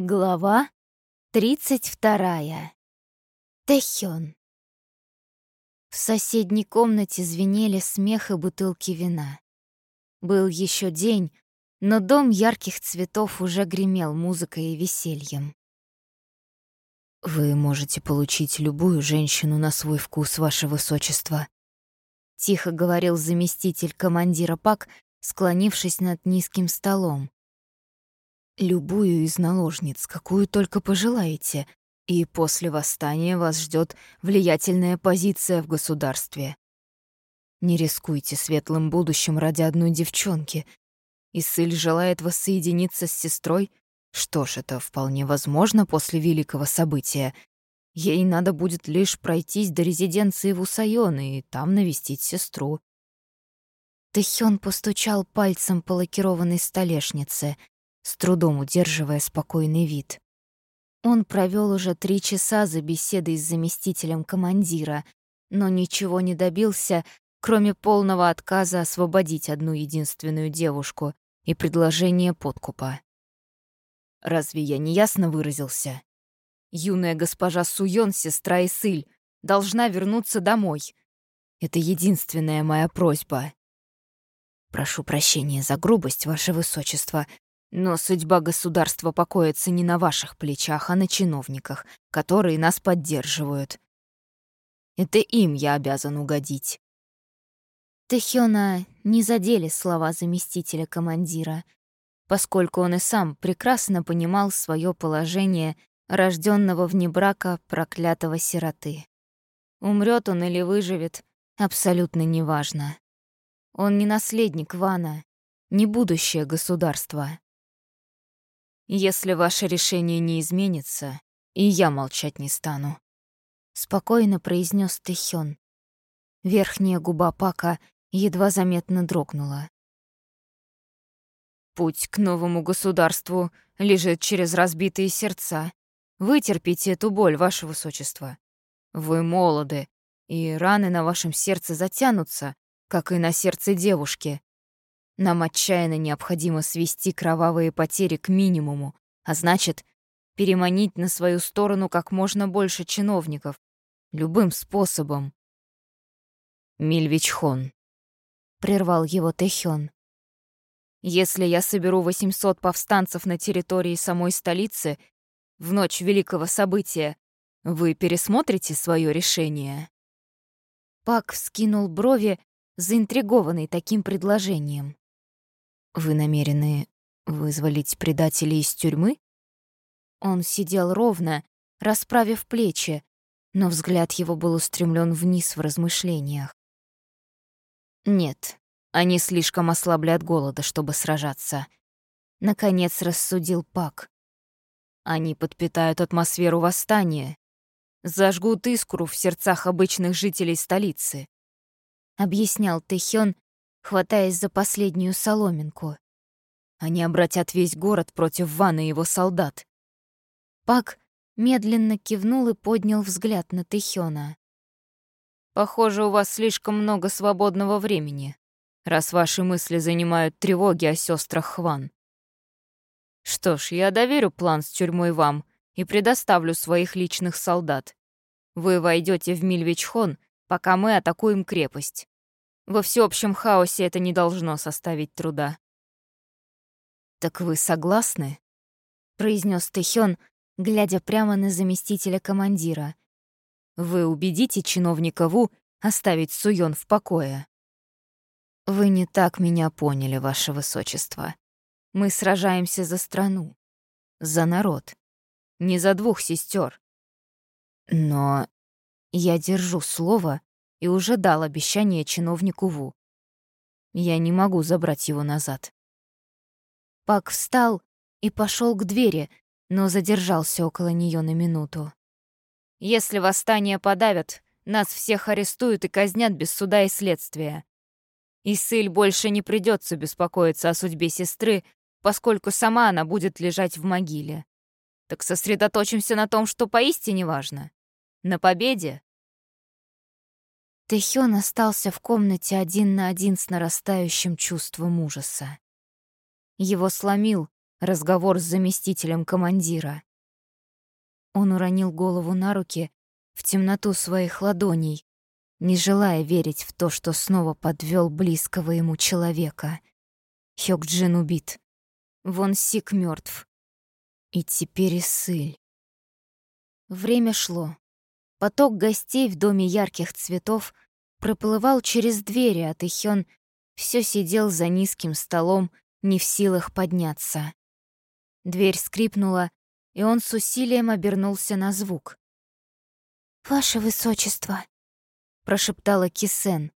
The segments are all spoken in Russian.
Глава тридцать вторая. Тэхён. В соседней комнате звенели смех и бутылки вина. Был еще день, но дом ярких цветов уже гремел музыкой и весельем. «Вы можете получить любую женщину на свой вкус, ваше высочество», — тихо говорил заместитель командира ПАК, склонившись над низким столом. Любую из наложниц, какую только пожелаете, и после восстания вас ждет влиятельная позиция в государстве. Не рискуйте светлым будущим ради одной девчонки. Исыль желает воссоединиться с сестрой. Что ж, это вполне возможно после великого события. Ей надо будет лишь пройтись до резиденции в Усайон и там навестить сестру. Тэхён постучал пальцем по лакированной столешнице — с трудом удерживая спокойный вид. Он провел уже три часа за беседой с заместителем командира, но ничего не добился, кроме полного отказа освободить одну единственную девушку и предложения подкупа. «Разве я не ясно выразился? Юная госпожа Суён, сестра Исыль, должна вернуться домой. Это единственная моя просьба. Прошу прощения за грубость, ваше высочество, но судьба государства покоится не на ваших плечах, а на чиновниках, которые нас поддерживают. Это им я обязан угодить. Тэхёна не задели слова заместителя командира, поскольку он и сам прекрасно понимал свое положение рожденного вне брака проклятого сироты. Умрет он или выживет, абсолютно неважно. Он не наследник Вана, не будущее государства. Если ваше решение не изменится, и я молчать не стану. Спокойно произнес Тэхён. Верхняя губа Пака едва заметно дрогнула. Путь к новому государству лежит через разбитые сердца. Вытерпите эту боль, ваше высочество. Вы молоды, и раны на вашем сердце затянутся, как и на сердце девушки. Нам отчаянно необходимо свести кровавые потери к минимуму, а значит, переманить на свою сторону как можно больше чиновников. Любым способом. Мильвичхон. Прервал его Тэхён. Если я соберу 800 повстанцев на территории самой столицы в ночь великого события, вы пересмотрите свое решение? Пак вскинул брови, заинтригованный таким предложением. Вы намерены вызволить предателей из тюрьмы? Он сидел ровно, расправив плечи, но взгляд его был устремлен вниз в размышлениях. Нет, они слишком ослабли от голода, чтобы сражаться. Наконец рассудил Пак. Они подпитают атмосферу восстания, зажгут искру в сердцах обычных жителей столицы. Объяснял Тэхён, хватаясь за последнюю соломинку. Они обратят весь город против Вана и его солдат. Пак медленно кивнул и поднял взгляд на Тэхёна. «Похоже, у вас слишком много свободного времени, раз ваши мысли занимают тревоги о сестрах Хван. Что ж, я доверю план с тюрьмой вам и предоставлю своих личных солдат. Вы войдете в Мильвичхон, пока мы атакуем крепость. Во всеобщем хаосе это не должно составить труда. «Так вы согласны?» — произнес Тэхён, глядя прямо на заместителя командира. «Вы убедите чиновника Ву оставить Суён в покое?» «Вы не так меня поняли, ваше высочество. Мы сражаемся за страну, за народ, не за двух сестер. Но я держу слово и уже дал обещание чиновнику Ву. Я не могу забрать его назад. Пак встал и пошел к двери, но задержался около нее на минуту. «Если восстание подавят, нас всех арестуют и казнят без суда и следствия. Исыль больше не придется беспокоиться о судьбе сестры, поскольку сама она будет лежать в могиле. Так сосредоточимся на том, что поистине важно. На победе Тэхён остался в комнате один на один с нарастающим чувством ужаса. Его сломил разговор с заместителем командира. Он уронил голову на руки в темноту своих ладоней, не желая верить в то, что снова подвел близкого ему человека. Хёкджин убит. Вон Сик мертв. И теперь и Сыль. Время шло. Поток гостей в доме ярких цветов проплывал через двери, а Тэхён всё сидел за низким столом, не в силах подняться. Дверь скрипнула, и он с усилием обернулся на звук. «Ваше Высочество», — прошептала Кисен,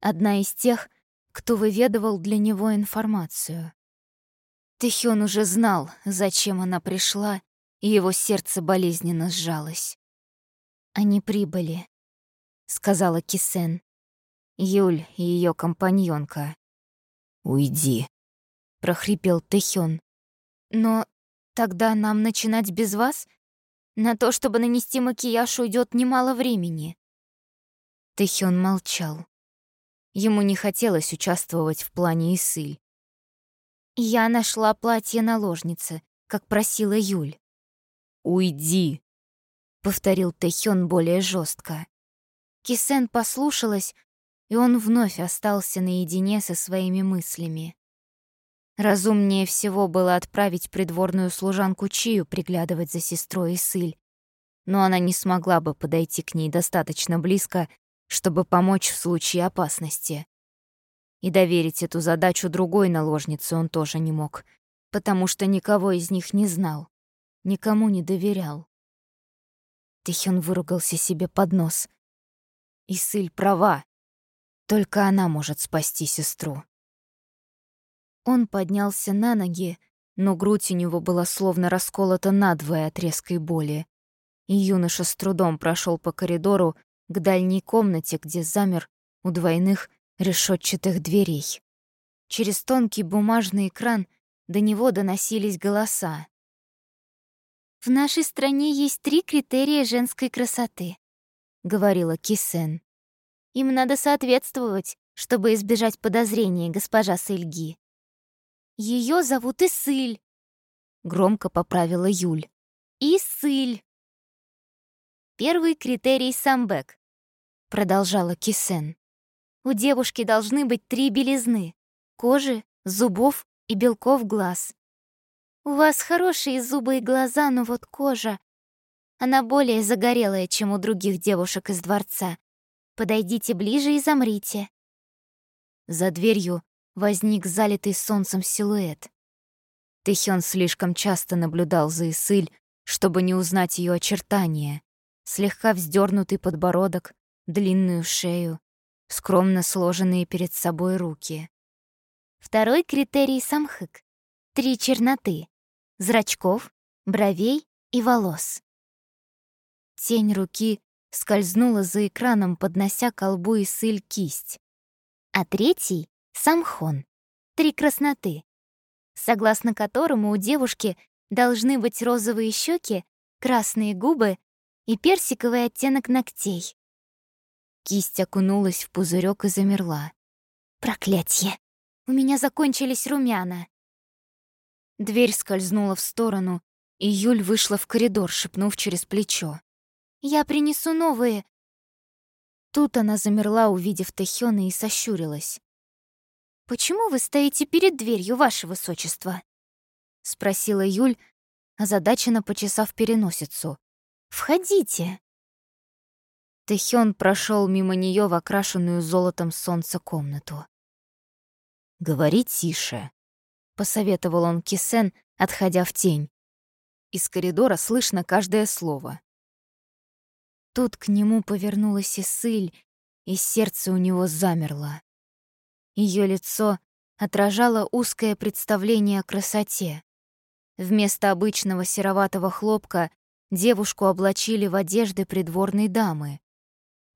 одна из тех, кто выведывал для него информацию. Тэхён уже знал, зачем она пришла, и его сердце болезненно сжалось. «Они прибыли», — сказала Кисен. Юль и ее компаньонка. «Уйди», — прохрипел Тэхён. «Но тогда нам начинать без вас? На то, чтобы нанести макияж, уйдет немало времени». Тэхён молчал. Ему не хотелось участвовать в плане Исыль. «Я нашла платье наложницы, как просила Юль». «Уйди», — повторил Тэхён более жестко. Кисен послушалась, и он вновь остался наедине со своими мыслями. Разумнее всего было отправить придворную служанку Чию приглядывать за сестрой Исыль, но она не смогла бы подойти к ней достаточно близко, чтобы помочь в случае опасности. И доверить эту задачу другой наложнице он тоже не мог, потому что никого из них не знал, никому не доверял. Тихон выругался себе под нос. Исыль права. Только она может спасти сестру. Он поднялся на ноги, но грудь у него была словно расколота надвое от резкой боли. И юноша с трудом прошел по коридору к дальней комнате, где замер у двойных решетчатых дверей. Через тонкий бумажный экран до него доносились голоса. «В нашей стране есть три критерия женской красоты», — говорила Кисен. «Им надо соответствовать, чтобы избежать подозрений, госпожа Сыльги». «Ее зовут Исыль», — громко поправила Юль. «Исыль». «Первый критерий — самбек», — продолжала Кисен. «У девушки должны быть три белизны — кожи, зубов и белков глаз. У вас хорошие зубы и глаза, но вот кожа... Она более загорелая, чем у других девушек из дворца. Подойдите ближе и замрите. За дверью возник залитый солнцем силуэт. Тэхён слишком часто наблюдал за Исыль, чтобы не узнать ее очертания. Слегка вздернутый подбородок, длинную шею, скромно сложенные перед собой руки. Второй критерий — самхык. Три черноты — зрачков, бровей и волос. Тень руки скользнула за экраном, поднося колбу и сыль кисть. А третий — самхон. Три красноты, согласно которому у девушки должны быть розовые щеки, красные губы и персиковый оттенок ногтей. Кисть окунулась в пузырек и замерла. Проклятье! У меня закончились румяна. Дверь скользнула в сторону, и Юль вышла в коридор, шепнув через плечо. «Я принесу новые». Тут она замерла, увидев Тэхёна, и сощурилась. «Почему вы стоите перед дверью, ваше высочество?» — спросила Юль, озадаченно почесав переносицу. «Входите». Тэхён прошел мимо нее в окрашенную золотом солнца комнату. «Говори тише», посоветовал он Кисен, отходя в тень. Из коридора слышно каждое слово. Тут к нему повернулась Исыль, и сердце у него замерло. Ее лицо отражало узкое представление о красоте. Вместо обычного сероватого хлопка девушку облачили в одежды придворной дамы.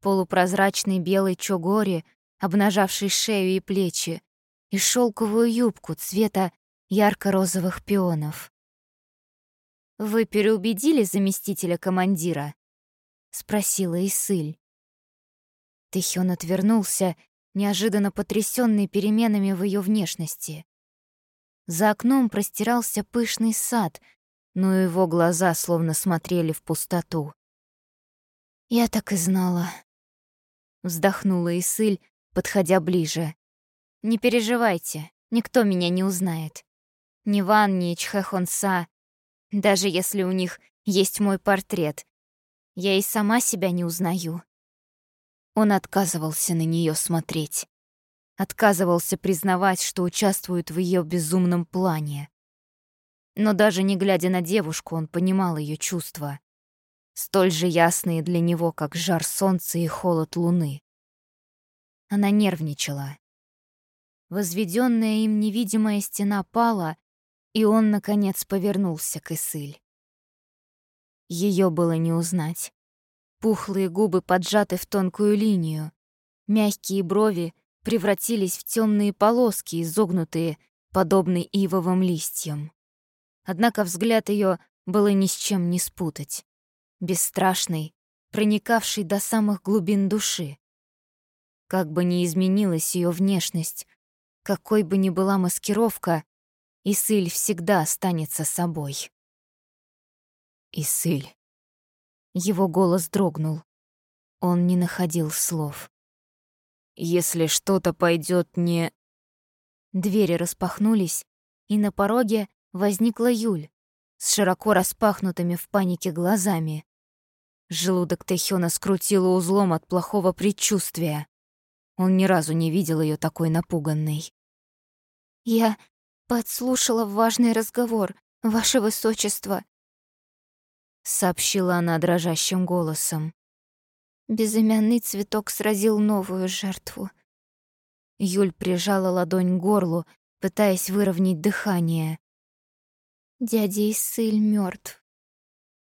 Полупрозрачный белый чогори, обнажавший шею и плечи, и шелковую юбку цвета ярко-розовых пионов. «Вы переубедили заместителя командира?» — спросила Исыль. Тэхён отвернулся, неожиданно потрясённый переменами в её внешности. За окном простирался пышный сад, но его глаза словно смотрели в пустоту. «Я так и знала», — вздохнула Исыль, подходя ближе. «Не переживайте, никто меня не узнает. Ни Ван, ни Чхэхонса, даже если у них есть мой портрет. Я и сама себя не узнаю». Он отказывался на нее смотреть. Отказывался признавать, что участвует в ее безумном плане. Но даже не глядя на девушку, он понимал ее чувства. Столь же ясные для него, как жар солнца и холод луны. Она нервничала. Возведенная им невидимая стена пала, и он, наконец, повернулся к Исыль. Ее было не узнать. Пухлые губы поджаты в тонкую линию, мягкие брови превратились в темные полоски, изогнутые, подобно ивовым листьям. Однако взгляд ее было ни с чем не спутать. Бесстрашный, проникавший до самых глубин души. Как бы ни изменилась ее внешность, какой бы ни была маскировка, Исыль всегда останется собой. Исыль. Его голос дрогнул. Он не находил слов. Если что-то пойдет не... Двери распахнулись, и на пороге возникла Юль с широко распахнутыми в панике глазами. Желудок Тэхёна скрутило узлом от плохого предчувствия. Он ни разу не видел ее такой напуганной. «Я подслушала важный разговор, ваше высочество», — сообщила она дрожащим голосом. Безымянный цветок сразил новую жертву. Юль прижала ладонь к горлу, пытаясь выровнять дыхание. Дядя Исыль мертв.